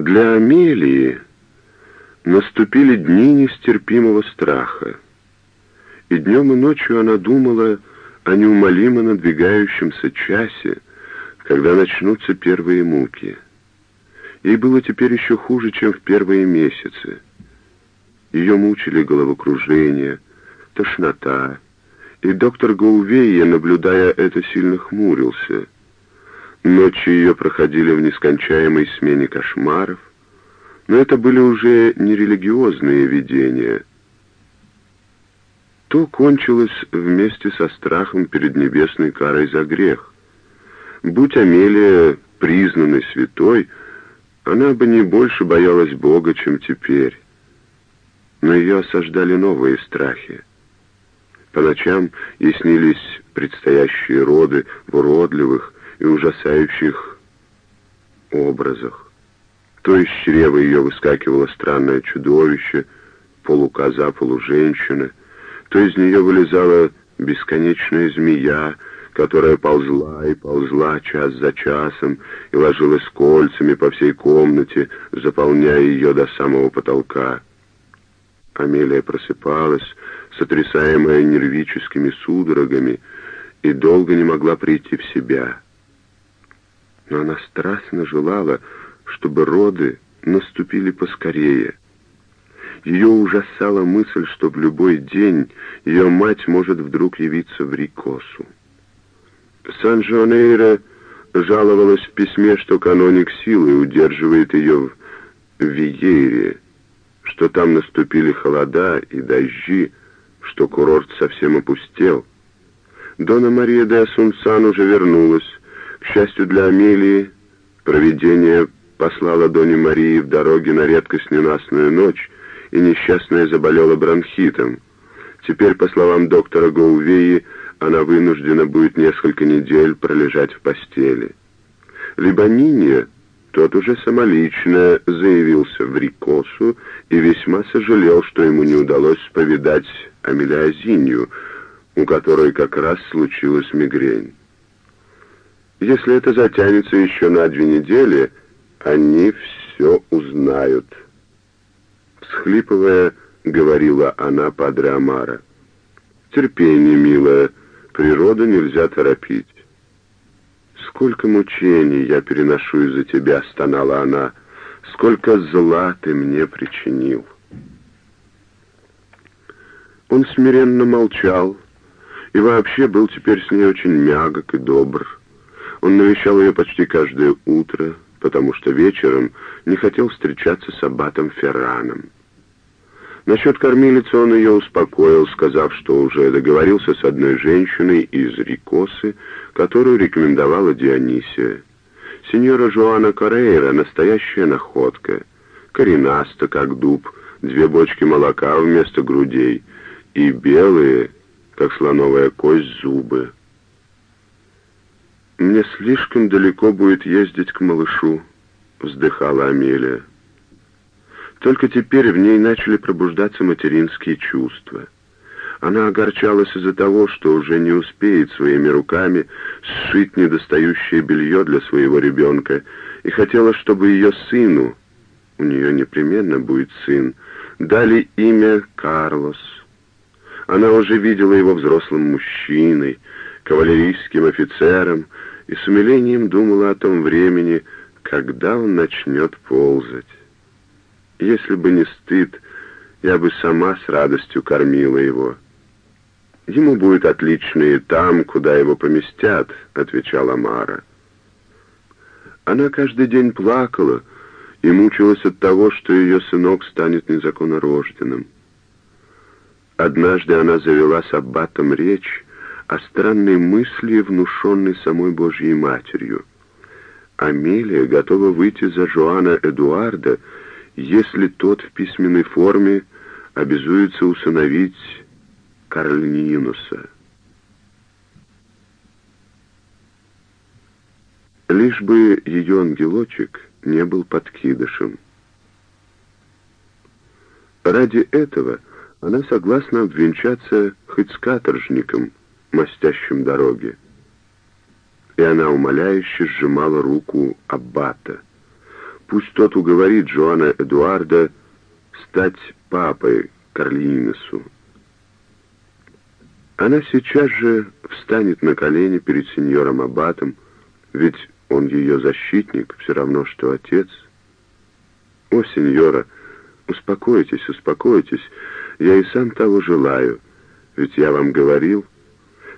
Для Амелии наступили дни нестерпимого страха. И днем и ночью она думала о неумолимо надвигающемся часе, когда начнутся первые муки. Ей было теперь еще хуже, чем в первые месяцы. Ее мучили головокружение, тошнота, и доктор Гаувейя, наблюдая это, сильно хмурился. Ночи ее проходили в нескончаемой смене кошмаров, но это были уже не религиозные видения. То кончилось вместе со страхом перед небесной карой за грех. Будь Амелия признанной святой, она бы не больше боялась Бога, чем теперь. Но ее осаждали новые страхи. По ночам ей снились предстоящие роды в уродливых и ужасающих образах. То из чрева ее выскакивало странное чудовище, полукоза, полуженщина, то из нее вылезала бесконечная змея, которая ползла и ползла час за часом и ложилась кольцами по всей комнате, заполняя ее до самого потолка. Амелия просыпалась, сотрясаемая нервическими судорогами, и долго не могла прийти в себя. Но она страстно желала, чтобы роды наступили поскорее. Ее ужасала мысль, что в любой день ее мать может вдруг явиться в Рикосу. Сан-Жуанейро жаловалась в письме, что каноник силой удерживает ее в Виере, что там наступили холода и дожди, что курорт совсем опустел. Дона Мария де Асунсан уже вернулась. К счастью для Амелии, провидение послало Доне Марии в дороге на редкость ненастную ночь, и несчастная заболела бронхитом. Теперь, по словам доктора Гоувеи, она вынуждена будет несколько недель пролежать в постели. Либонине тот уже самолично заявился в Рикосу и весьма сожалел, что ему не удалось повидать Амелиазинью, у которой как раз случилась мигрень. Если это затянется еще на две недели, они все узнают. Всхлипывая, говорила она Падре Амара. Терпение, милая, природу нельзя торопить. «Сколько мучений я переношу из-за тебя», — стонала она, — «сколько зла ты мне причинил». Он смиренно молчал и вообще был теперь с ней очень мягок и добр. Он навещал ее почти каждое утро, потому что вечером не хотел встречаться с аббатом Ферраном. Насчет кормилицы он ее успокоил, сказав, что уже договорился с одной женщиной из Рикосы, которую рекомендовала Дионисия. Сеньора Жуана Корейра — настоящая находка. Коренаста, как дуб, две бочки молока вместо грудей и белые, как слоновая кость, зубы. «Мне слишком далеко будет ездить к малышу», — вздыхала Амелия. Только теперь в ней начали пробуждаться материнские чувства. Она огорчалась из-за того, что уже не успеет своими руками сшить недостающее белье для своего ребенка, и хотела, чтобы ее сыну, у нее непременно будет сын, дали имя Карлос. Она уже видела его взрослым мужчиной, кавалерийским офицером, и с умилением думала о том времени, когда он начнет ползать. Если бы не стыд, я бы сама с радостью кормила его. Ему будет отлично и там, куда его поместят, отвечала Мара. Она каждый день плакала и мучилась от того, что ее сынок станет незаконнорожденным. Однажды она завела с аббатом речь о странной мысли, внушенной самой Божьей Матерью. Амелия готова выйти за Жоана Эдуарда, если тот в письменной форме обязуется усыновить Карлининуса. Лишь бы ее ангелочек не был подкидышем. Ради этого она согласна обвенчаться хоть с каторжником, мастящим дороги. И она умоляюще сжимала руку Аббата — Пусть тот уговорит Джоана Эдуарда стать папой Карлинесу. Она сейчас же встанет на колени перед сеньором Аббатом, ведь он ее защитник, все равно, что отец. О, сеньора, успокойтесь, успокойтесь, я и сам того желаю, ведь я вам говорил,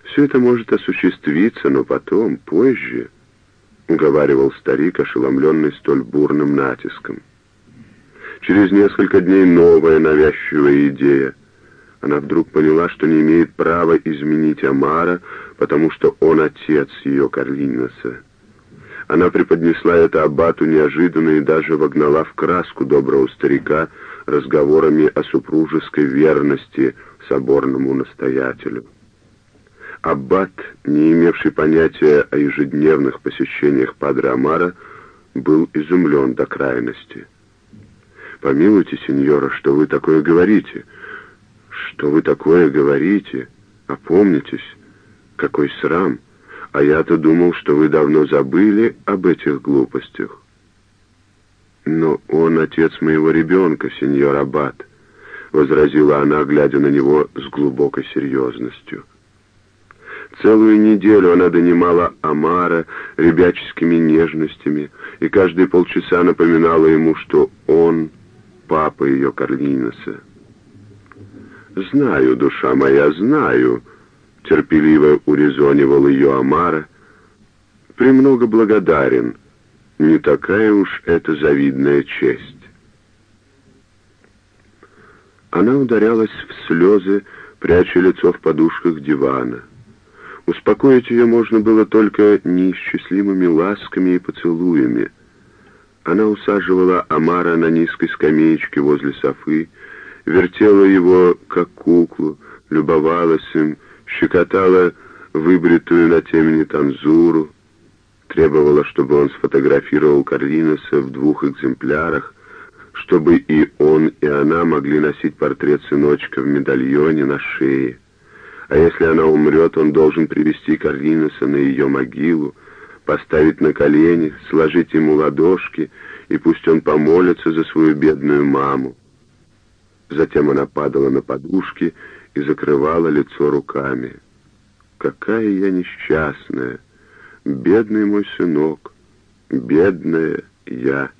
все это может осуществиться, но потом, позже, уговаривал старик, ошеломленный столь бурным натиском. Через несколько дней новая навязчивая идея. Она вдруг поняла, что не имеет права изменить Амара, потому что он отец ее Карлиноса. Она преподнесла это аббату неожиданно и даже вогнала в краску доброго старика разговорами о супружеской верности соборному настоятелю. Аббат, не имевший понятия о ежедневных посещениях Падре Амара, был изумлен до крайности. «Помилуйте, сеньора, что вы такое говорите? Что вы такое говорите? Опомнитесь, какой срам! А я-то думал, что вы давно забыли об этих глупостях». «Но он отец моего ребенка, сеньор Аббат», — возразила она, глядя на него с глубокой серьезностью. Целую неделю она донимала Амара ребяческими нежностями и каждые полчаса напоминала ему, что он папа ее Карлиноса. «Знаю, душа моя, знаю», — терпеливо урезонивал ее Амара. «Премного благодарен. Не такая уж это завидная честь». Она ударялась в слезы, пряча лицо в подушках дивана. Успокоить ее можно было только неисчислимыми ласками и поцелуями. Она усаживала Амара на низкой скамеечке возле Софы, вертела его, как куклу, любовалась им, щекотала выбритую на темени танзуру, требовала, чтобы он сфотографировал Карлиноса в двух экземплярах, чтобы и он, и она могли носить портрет сыночка в медальоне на шее. А если она умрет, он должен привести Карлиноса на ее могилу, поставить на колени, сложить ему ладошки, и пусть он помолится за свою бедную маму. Затем она падала на подушки и закрывала лицо руками. «Какая я несчастная! Бедный мой сынок! Бедная я!»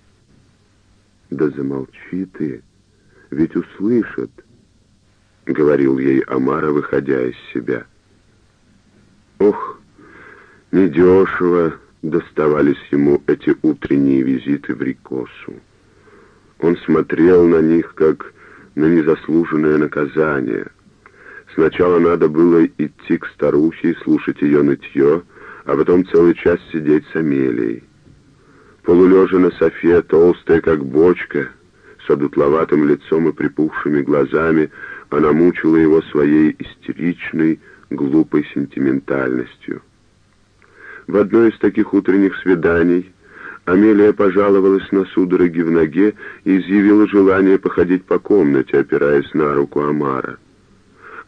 «Да замолчи ты, ведь услышат!» — говорил ей Амара, выходя из себя. Ох, недешево доставались ему эти утренние визиты в Рикосу. Он смотрел на них, как на незаслуженное наказание. Сначала надо было идти к старухе и слушать ее нытье, а потом целый час сидеть с Амелией. Полулежа на софе, толстая, как бочка, с одутловатым лицом и припухшими глазами, она мучила его своей истеричной, глупой сентиментальностью. В одной из таких утренних свиданий Амелия пожаловалась на судороги в ноге и изъявила желание походить по комнате, опираясь на руку Амара.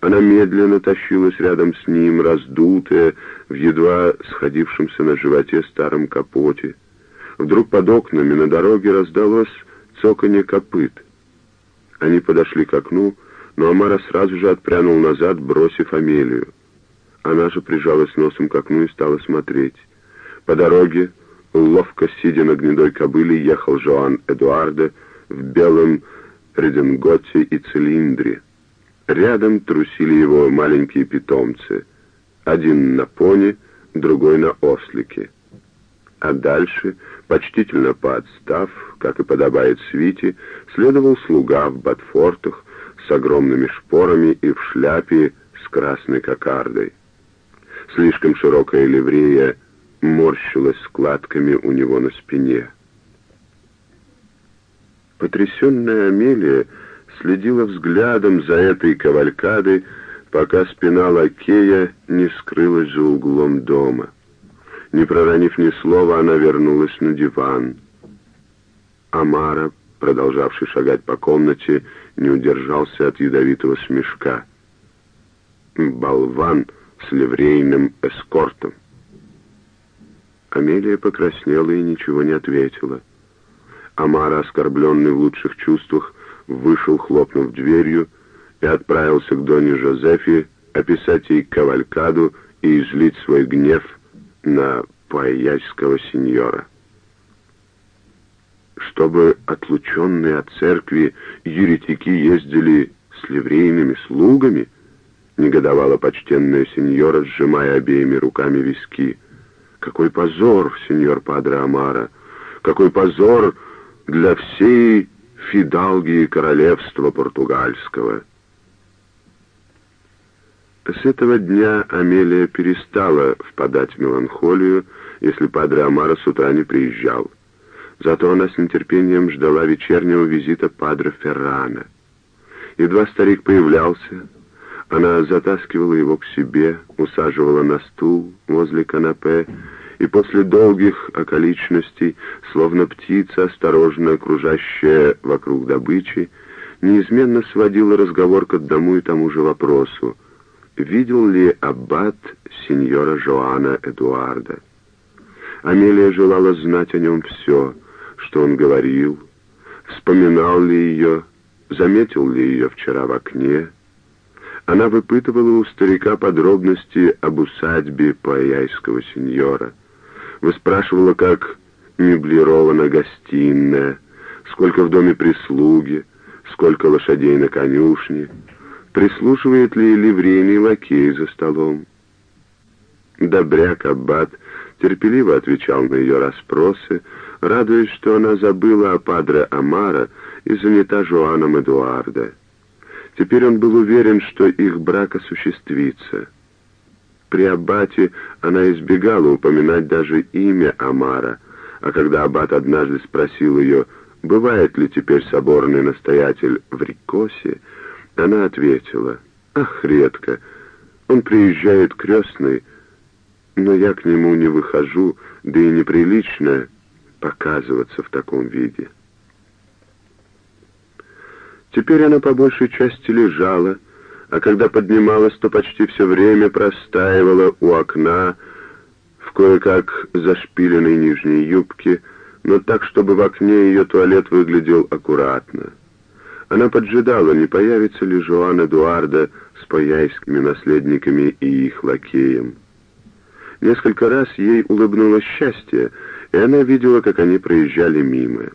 Она медленно тащилась рядом с ним, раздутая, в едва сходившемся на животе старом капоте. Вдруг под окнами на дороге раздалось цоканье копыт. Они подошли к окну, но Амара сразу же отпрянул назад, бросив Амелию. Она же прижалась носом к окну и стала смотреть. По дороге, ловко сидя на гнедой кобыле, ехал Жоан Эдуарда в белом рединготе и цилиндре. Рядом трусили его маленькие питомцы. Один на пони, другой на ослике. А дальше, почтительно поотстав, как и подобает свите, следовал слуга в ботфортах, с огромными шпорами и в шляпе с красной кокардой. Слишком широкая ливрея морщилась складками у него на спине. Потрясенная Амелия следила взглядом за этой кавалькадой, пока спина лакея не скрылась за углом дома. Не проронив ни слова, она вернулась на диван. Амара продолжавший шагать по комнате, не удержался от ядовитого смешка. «Болван с ливрейным эскортом!» Амелия покраснела и ничего не ответила. Амара, оскорбленный в лучших чувствах, вышел, хлопнув дверью, и отправился к Доне Жозефе описать ей кавалькаду и излить свой гнев на паэяйского сеньора. Чтобы отлученные от церкви еретики ездили с ливрейными слугами, негодовала почтенная сеньора, сжимая обеими руками виски. Какой позор, сеньор Падре Амара! Какой позор для всей фидалгии королевства португальского! С этого дня Амелия перестала впадать в меланхолию, если Падре Амара с утра не приезжал. Зато она с нетерпением ждала вечернего визита Падре Феррана. Едва старик появлялся, она затаскивала его к себе, усаживала на стул возле канапе, и после долгих околичностей, словно птица, осторожно окружающая вокруг добычи, неизменно сводила разговор к одному и тому же вопросу. Видел ли аббат сеньора Жоана Эдуарда? Амелия желала знать о нем все, что он говорил, вспоминал ли ее, заметил ли ее вчера в окне, она выпытывала у старика подробности об усадьбе паяйского сеньора. Выспрашивала, как меблирована гостиная, сколько в доме прислуги, сколько лошадей на конюшне, прислушивает ли ливрейный лакей за столом. Добряк Аббат терпеливо отвечал на ее расспросы, радуясь, что она забыла о падре Амара и занята Жуаном Эдуарда. Теперь он был уверен, что их брак осуществится. При аббате она избегала упоминать даже имя Амара, а когда аббат однажды спросил ее, бывает ли теперь соборный настоятель в Рикосе, она ответила, «Ах, редко, он приезжает крестный, но я к нему не выхожу, да и неприлично показываться в таком виде». Теперь она по большей части лежала, а когда поднималась, то почти все время простаивала у окна в кое-как зашпиленной нижней юбке, но так, чтобы в окне ее туалет выглядел аккуратно. Она поджидала, не появится ли Жоан Эдуарда с паяйскими наследниками и их лакеем. Несколько раз ей улыбнулось счастье, и она видела, как они проезжали мимо.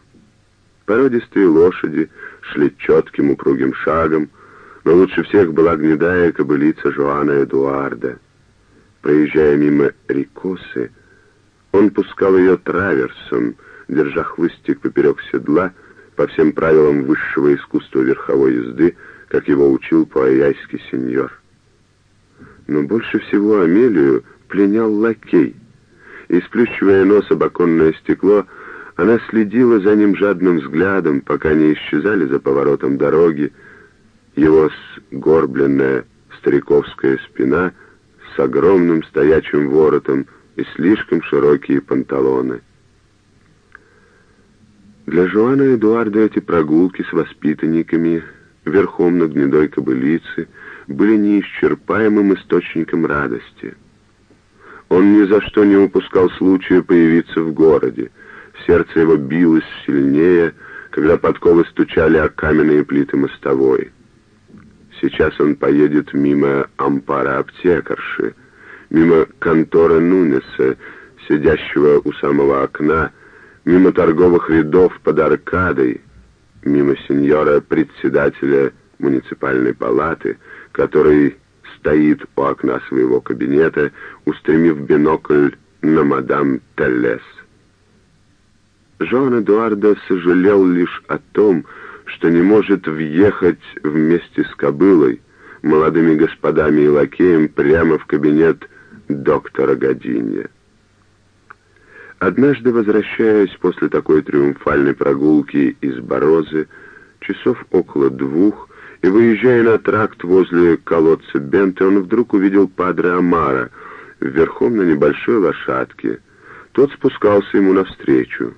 Породистые лошади шли четким упругим шагом, но лучше всех была гнедая кобылица Жоана Эдуарда. Проезжая мимо Рикосы, он пускал ее траверсом, держа хлыстик поперек седла, по всем правилам высшего искусства верховой езды, как его учил пуайяйский сеньор. Но больше всего Амелию пленял лакей, и, сплющивая нос об оконное стекло, она следила за ним жадным взглядом, пока не исчезали за поворотом дороги его сгорбленная стариковская спина с огромным стоячим воротом и слишком широкие панталоны. Для Жуана Эдуарда эти прогулки с воспитанниками верхом на гнедой кобылице были неисчерпаемым источником радости. Он ни за что не упускал случая появиться в городе, Сердце его билось сильнее, когда подковы стучали о каменные плиты мостовой. Сейчас он поедет мимо ампара аптекарши, мимо конторы Нунеса, сидящего у самого окна, мимо торговых рядов под аркадой, мимо сеньора-председателя муниципальной палаты, который стоит у окна своего кабинета, устремив бинокль на мадам Теллес. Жан Эдуардо сожалел лишь о том, что не может въехать вместе с кобылой, молодыми господами и лакеем прямо в кабинет доктора Годинья. Однажды, возвращаясь после такой триумфальной прогулки из Борозы, часов около двух, и выезжая на тракт возле колодца Бенте, он вдруг увидел падре Амара верхом на небольшой лошадке. Тот спускался ему навстречу.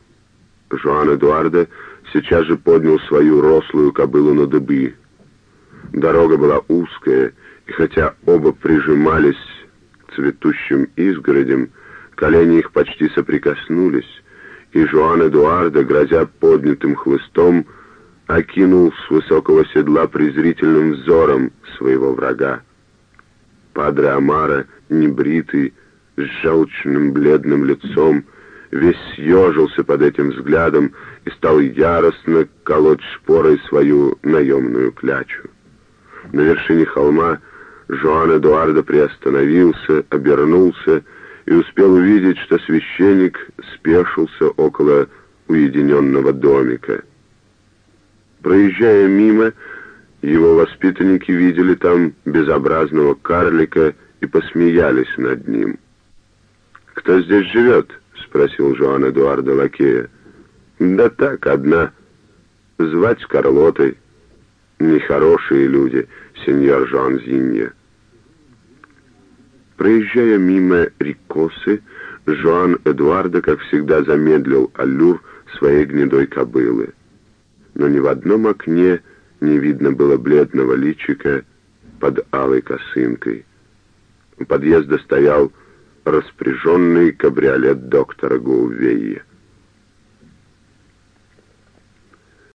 Жуан Эдуарда сейчас же поднял свою рослую кобылу на дыбы. Дорога была узкая, и хотя оба прижимались к цветущим изгородям, колени их почти соприкоснулись, и Жуан Эдуарда, грозя поднятым хлыстом, окинул с высокого седла презрительным взором своего врага. Падре Амара, небритый, с желчным бледным лицом, весь съежился под этим взглядом и стал яростно колоть шпорой свою наемную клячу. На вершине холма Жоан Эдуардо приостановился, обернулся и успел увидеть, что священник спешился около уединенного домика. Проезжая мимо, его воспитанники видели там безобразного карлика и посмеялись над ним. «Кто здесь живет?» — спросил Жоан Эдуарда Лакея. «Да так, одна. Звать Карлотой. Нехорошие люди, сеньор Жоан Зинье». Проезжая мимо Рикосы, Жоан Эдуарда, как всегда, замедлил аллюр своей гнедой кобылы. Но ни в одном окне не видно было бледного личика под алой косынкой. У подъезда стоял распоряженный кабриолет доктора Гоувея.